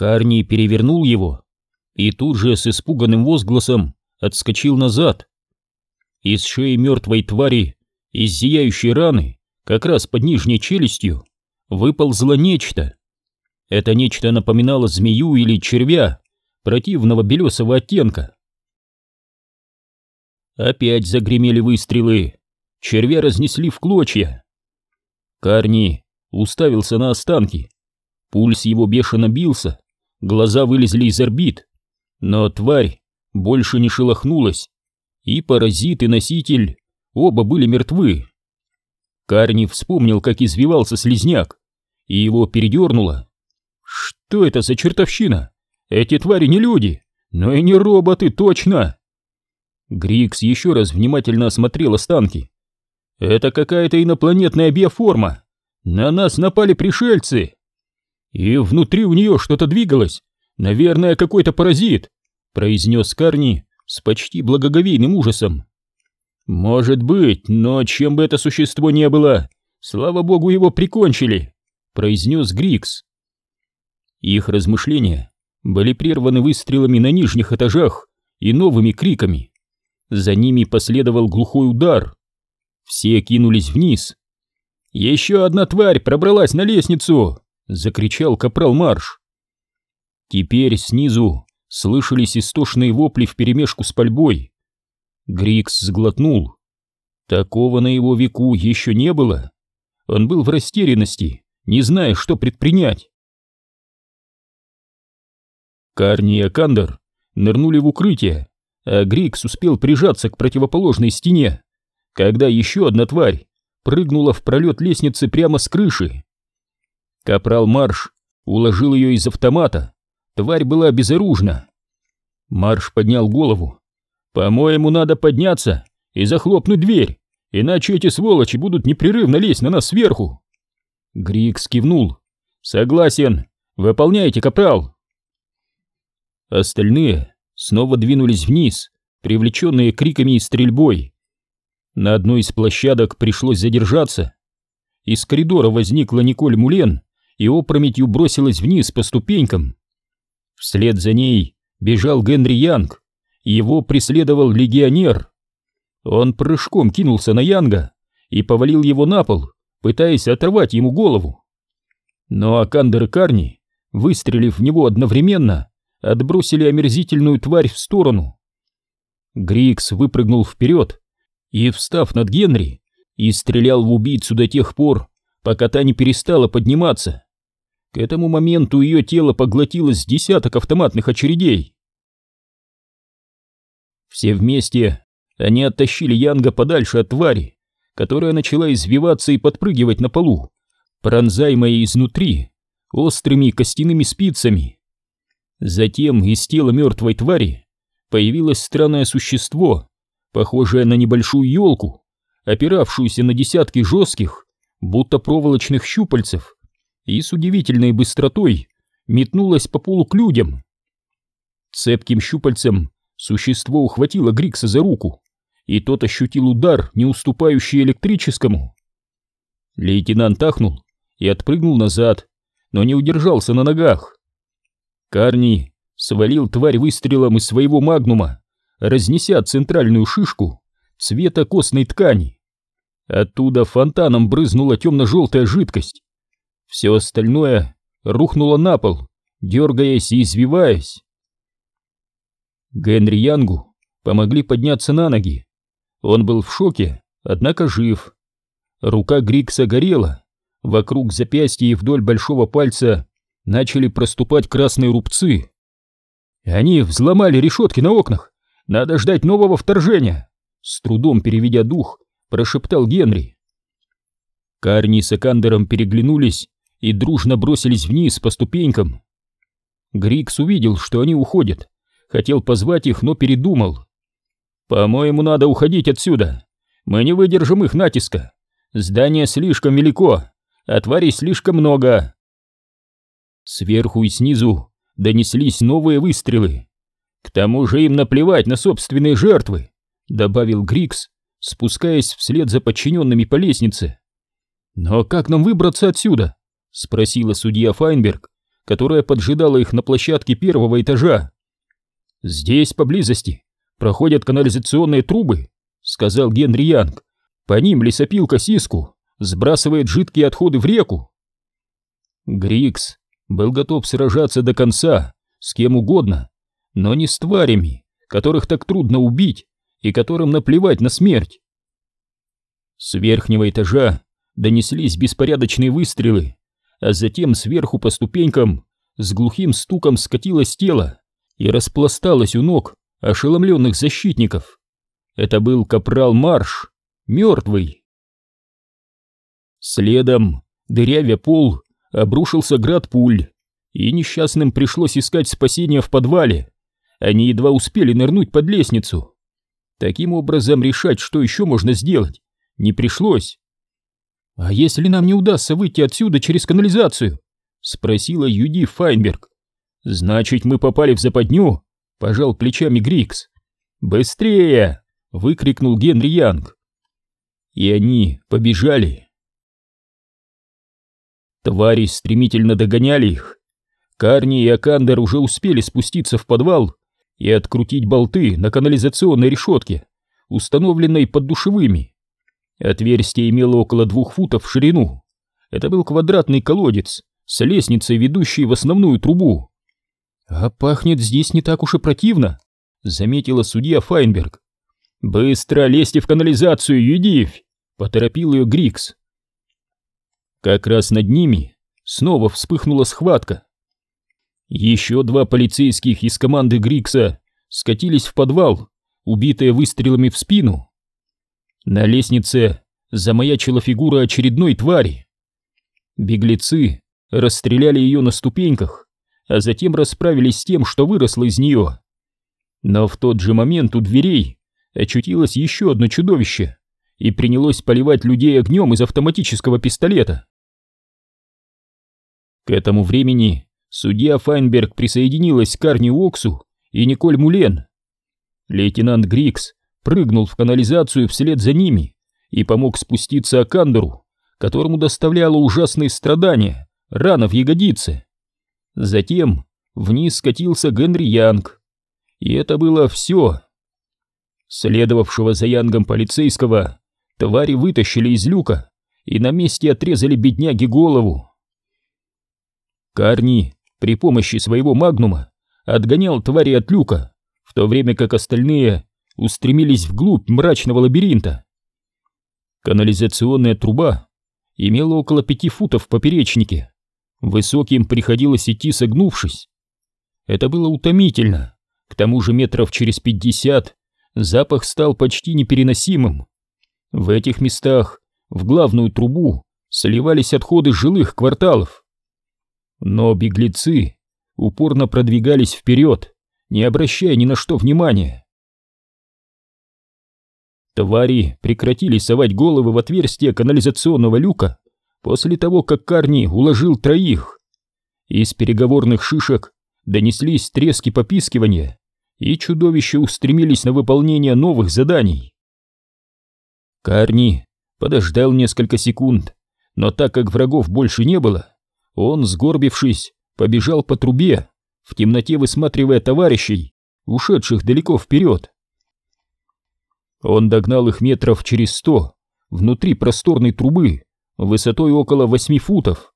Карни перевернул его и тут же с испуганным возгласом отскочил назад. Из шеи мертвой твари, из зияющей раны, как раз под нижней челюстью, выползло нечто. Это нечто напоминало змею или червя противного белесого оттенка. Опять загремели выстрелы. Червя разнесли в клочья. Карни уставился на останки. Пульс его бешено бился, глаза вылезли из орбит. Но тварь больше не шелохнулась, и паразит, и носитель оба были мертвы. Карни вспомнил, как извивался слизняк, и его передернуло. Что это за чертовщина? Эти твари не люди, но и не роботы, точно! Грикс еще раз внимательно осмотрел останки. Это какая-то инопланетная биоформа. На нас напали пришельцы. И внутри у нее что-то двигалось. Наверное, какой-то паразит, произнес Карни с почти благоговейным ужасом. Может быть, но чем бы это существо не было, слава богу, его прикончили, произнес Грикс. Их размышления были прерваны выстрелами на нижних этажах и новыми криками. За ними последовал глухой удар. Все кинулись вниз. «Еще одна тварь пробралась на лестницу!» — закричал капрал Марш. Теперь снизу слышались истошные вопли вперемешку с пальбой. Грикс сглотнул. Такого на его веку еще не было. Он был в растерянности, не зная, что предпринять. Карни и Акандер нырнули в укрытие, а Грикс успел прижаться к противоположной стене, когда еще одна тварь прыгнула в пролет лестницы прямо с крыши. Капрал Марш уложил ее из автомата, тварь была безоружна. Марш поднял голову. «По-моему, надо подняться и захлопнуть дверь, иначе эти сволочи будут непрерывно лезть на нас сверху». Грикс кивнул. «Согласен, выполняйте, капрал». Остальные снова двинулись вниз, привлеченные криками и стрельбой. На одной из площадок пришлось задержаться. Из коридора возникла Николь Мулен и опрометью бросилась вниз по ступенькам. Вслед за ней бежал Генри Янг, его преследовал легионер. Он прыжком кинулся на Янга и повалил его на пол, пытаясь оторвать ему голову. Но Акандер и Карни, выстрелив в него одновременно, отбросили омерзительную тварь в сторону. Грикс выпрыгнул вперед и, встав над Генри, и стрелял в убийцу до тех пор, пока та не перестала подниматься. К этому моменту ее тело поглотилось десяток автоматных очередей. Все вместе они оттащили Янга подальше от твари, которая начала извиваться и подпрыгивать на полу, пронзаемая изнутри острыми костяными спицами. Затем из тела мертвой твари появилось странное существо, похожее на небольшую елку, опиравшуюся на десятки жестких, будто проволочных щупальцев, и с удивительной быстротой метнулось по полу к людям. Цепким щупальцем существо ухватило Грикса за руку, и тот ощутил удар, не уступающий электрическому. Лейтенант ахнул и отпрыгнул назад, но не удержался на ногах. Карни свалил тварь выстрелом из своего магнума, разнеся центральную шишку цвета костной ткани. Оттуда фонтаном брызнула темно-желтая жидкость. Все остальное рухнуло на пол, дергаясь и извиваясь. Генри Янгу помогли подняться на ноги. Он был в шоке, однако жив. Рука Грикса горела, вокруг запястья и вдоль большого пальца начали проступать красные рубцы. Они взломали решетки на окнах. Надо ждать нового вторжения. С трудом переведя дух, прошептал Генри. Карни с Экандером переглянулись и дружно бросились вниз по ступенькам. Грикс увидел, что они уходят. Хотел позвать их, но передумал. «По-моему, надо уходить отсюда. Мы не выдержим их натиска. Здание слишком велико, а тварей слишком много. Сверху и снизу донеслись новые выстрелы. К тому же им наплевать на собственные жертвы, добавил Грикс, спускаясь вслед за подчиненными по лестнице. Но как нам выбраться отсюда? Спросила судья Файнберг, которая поджидала их на площадке первого этажа. «Здесь, поблизости, проходят канализационные трубы», — сказал Генри Янг. «По ним лесопилка Сиску сбрасывает жидкие отходы в реку». Грикс был готов сражаться до конца, с кем угодно, но не с тварями, которых так трудно убить и которым наплевать на смерть. С верхнего этажа донеслись беспорядочные выстрелы, а затем сверху по ступенькам с глухим стуком скатилось тело и распласталось у ног ошеломленных защитников. Это был капрал Марш, мертвый. Следом, дырявя пол, обрушился град пуль, и несчастным пришлось искать спасения в подвале. Они едва успели нырнуть под лестницу. Таким образом, решать, что еще можно сделать, не пришлось. «А если нам не удастся выйти отсюда через канализацию?» — спросила Юди Файнберг. «Значит, мы попали в западню?» — пожал плечами Грикс. «Быстрее!» — выкрикнул Генри Янг. И они побежали. Твари стремительно догоняли их. Карни и Акандер уже успели спуститься в подвал и открутить болты на канализационной решетке, установленной под душевыми. Отверстие имело около двух футов в ширину. Это был квадратный колодец с лестницей, ведущей в основную трубу. «А пахнет здесь не так уж и противно», — заметила судья Файнберг. «Быстро лезьте в канализацию, Юдивь!» — поторопил ее Грикс. Как раз над ними снова вспыхнула схватка. Еще два полицейских из команды Грикса скатились в подвал, убитые выстрелами в спину. На лестнице замаячила фигура очередной твари. Беглецы расстреляли ее на ступеньках, а затем расправились с тем, что выросло из нее. Но в тот же момент у дверей очутилось еще одно чудовище и принялось поливать людей огнем из автоматического пистолета. К этому времени судья Файнберг присоединилась к Карни Оксу и Николь Мулен. Лейтенант Грикс прыгнул в канализацию вслед за ними и помог спуститься Акандеру, которому доставляло ужасные страдания, рана в ягодице. Затем вниз скатился Генри Янг. И это было все. Следовавшего за Янгом полицейского твари вытащили из люка и на месте отрезали бедняге голову. Карни при помощи своего магнума отгонял твари от люка, в то время как остальные устремились вглубь мрачного лабиринта. Канализационная труба имела около пяти футов в поперечнике. Высоким приходилось идти согнувшись. Это было утомительно. К тому же метров через пятьдесят запах стал почти непереносимым. В этих местах в главную трубу сливались отходы жилых кварталов. Но беглецы упорно продвигались вперед, не обращая ни на что внимания. Твари прекратили совать головы в отверстие канализационного люка после того, как Карни уложил троих. Из переговорных шишек донеслись трески попискивания, и чудовища устремились на выполнение новых заданий. Карни подождал несколько секунд, но так как врагов больше не было, он, сгорбившись, побежал по трубе, в темноте высматривая товарищей, ушедших далеко вперед. Он догнал их метров через сто, внутри просторной трубы, высотой около восьми футов.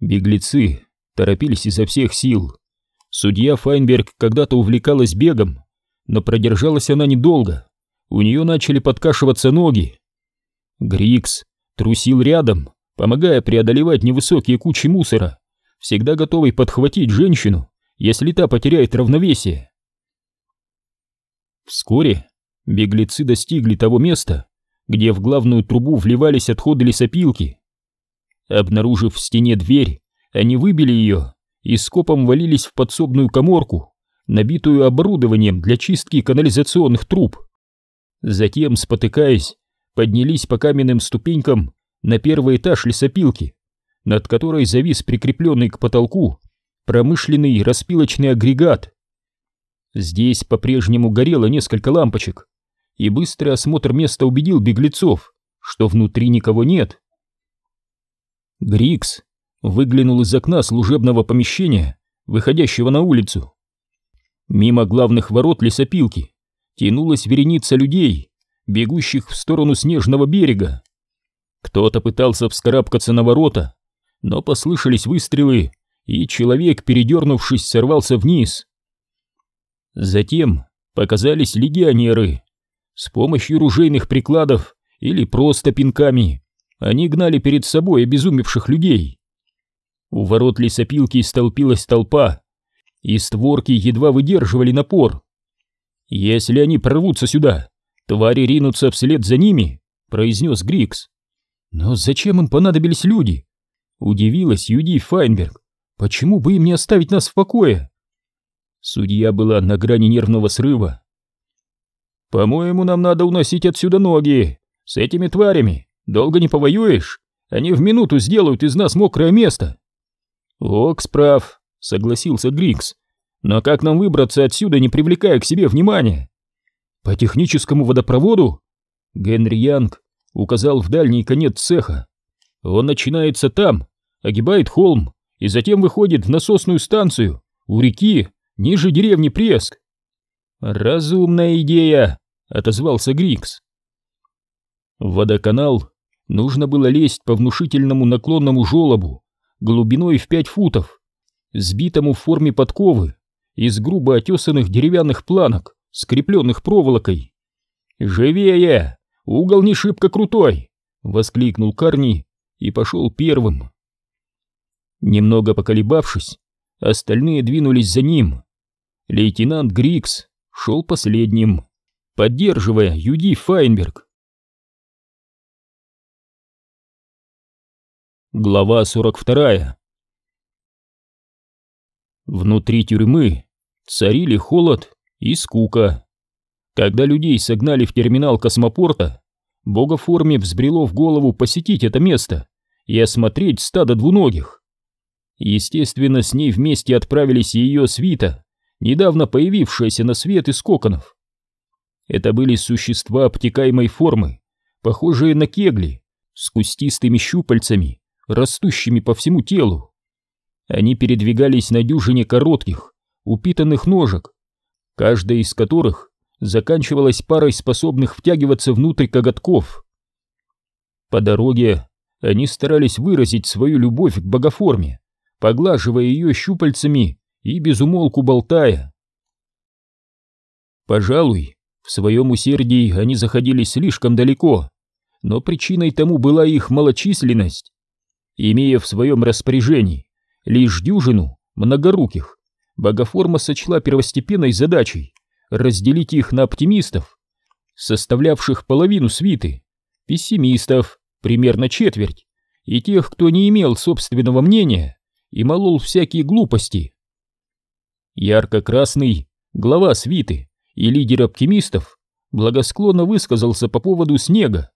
Беглецы торопились изо всех сил. Судья Файнберг когда-то увлекалась бегом, но продержалась она недолго. У нее начали подкашиваться ноги. Грикс трусил рядом, помогая преодолевать невысокие кучи мусора, всегда готовый подхватить женщину, если та потеряет равновесие. Вскоре беглецы достигли того места, где в главную трубу вливались отходы лесопилки. Обнаружив в стене дверь, они выбили ее и скопом валились в подсобную коморку, набитую оборудованием для чистки канализационных труб. Затем, спотыкаясь, поднялись по каменным ступенькам на первый этаж лесопилки, над которой завис прикрепленный к потолку промышленный распилочный агрегат. Здесь по-прежнему горело несколько лампочек, и быстрый осмотр места убедил беглецов, что внутри никого нет. Грикс выглянул из окна служебного помещения, выходящего на улицу. Мимо главных ворот лесопилки тянулась вереница людей, бегущих в сторону снежного берега. Кто-то пытался вскарабкаться на ворота, но послышались выстрелы, и человек, передернувшись, сорвался вниз. Затем показались легионеры. С помощью ружейных прикладов или просто пинками они гнали перед собой обезумевших людей. У ворот лесопилки столпилась толпа, и створки едва выдерживали напор. «Если они прорвутся сюда, твари ринутся вслед за ними», — произнес Грикс. «Но зачем им понадобились люди?» — удивилась Юди Файнберг. «Почему бы им не оставить нас в покое?» Судья была на грани нервного срыва. «По-моему, нам надо уносить отсюда ноги. С этими тварями долго не повоюешь. Они в минуту сделают из нас мокрое место». «Окс прав», — согласился Грикс. «Но как нам выбраться отсюда, не привлекая к себе внимания?» «По техническому водопроводу?» Генри Янг указал в дальний конец цеха. «Он начинается там, огибает холм и затем выходит в насосную станцию у реки ниже деревни Преск». «Разумная идея», — отозвался Грикс. Водоканал нужно было лезть по внушительному наклонному желобу, глубиной в пять футов, сбитому в форме подковы из грубо отесанных деревянных планок, скрепленных проволокой. «Живее! Угол не шибко крутой!» — воскликнул Карни и пошел первым. Немного поколебавшись, остальные двинулись за ним. Лейтенант Грикс шел последним, поддерживая Юди Файнберг. Глава 42 Внутри тюрьмы царили холод и скука. Когда людей согнали в терминал космопорта, бога форме взбрело в голову посетить это место и осмотреть стадо двуногих. Естественно, с ней вместе отправились и ее свита, недавно появившаяся на свет из коконов. Это были существа обтекаемой формы, похожие на кегли, с кустистыми щупальцами растущими по всему телу. Они передвигались на дюжине коротких, упитанных ножек, каждая из которых заканчивалась парой способных втягиваться внутрь коготков. По дороге они старались выразить свою любовь к богоформе, поглаживая ее щупальцами и безумолку болтая. Пожалуй, в своем усердии они заходили слишком далеко, но причиной тому была их малочисленность. Имея в своем распоряжении лишь дюжину многоруких, богоформа сочла первостепенной задачей разделить их на оптимистов, составлявших половину свиты, пессимистов, примерно четверть, и тех, кто не имел собственного мнения и молол всякие глупости. Ярко-красный, глава свиты и лидер оптимистов, благосклонно высказался по поводу снега,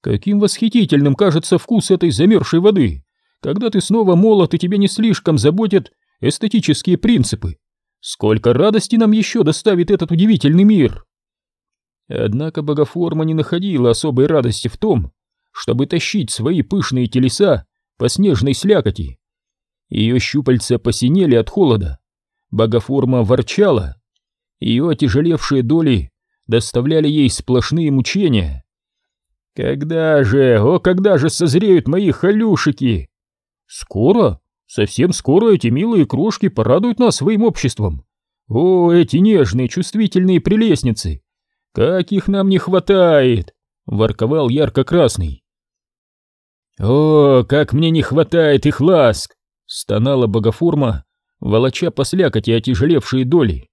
Каким восхитительным кажется вкус этой замерзшей воды, когда ты снова молод и тебя не слишком заботят эстетические принципы. Сколько радости нам еще доставит этот удивительный мир! Однако богоформа не находила особой радости в том, чтобы тащить свои пышные телеса по снежной слякоти. Ее щупальца посинели от холода, богоформа ворчала, ее отяжелевшие доли доставляли ей сплошные мучения. Когда же, о, когда же созреют мои халюшики? Скоро, совсем скоро эти милые крошки порадуют нас своим обществом. О, эти нежные, чувствительные прелестницы! Как их нам не хватает! Ворковал ярко-красный. О, как мне не хватает их ласк! Стонала богоформа, волоча по слякоти отяжелевшие доли.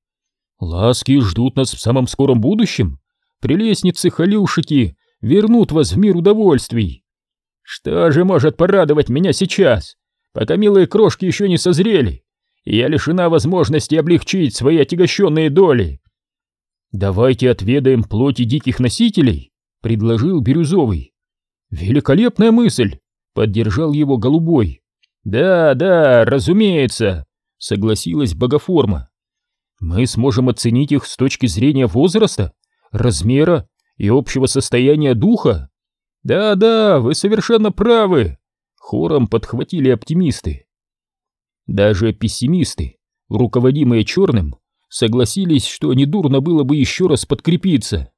Ласки ждут нас в самом скором будущем. Прелестницы-халюшики вернут вас в мир удовольствий. Что же может порадовать меня сейчас, пока милые крошки еще не созрели, и я лишена возможности облегчить свои отягощенные доли? Давайте отведаем плоти диких носителей, предложил Бирюзовый. Великолепная мысль, поддержал его Голубой. Да, да, разумеется, согласилась Богоформа. Мы сможем оценить их с точки зрения возраста, размера и общего состояния духа? Да-да, вы совершенно правы, Хором подхватили оптимисты. Даже пессимисты, руководимые черным, согласились, что недурно было бы еще раз подкрепиться.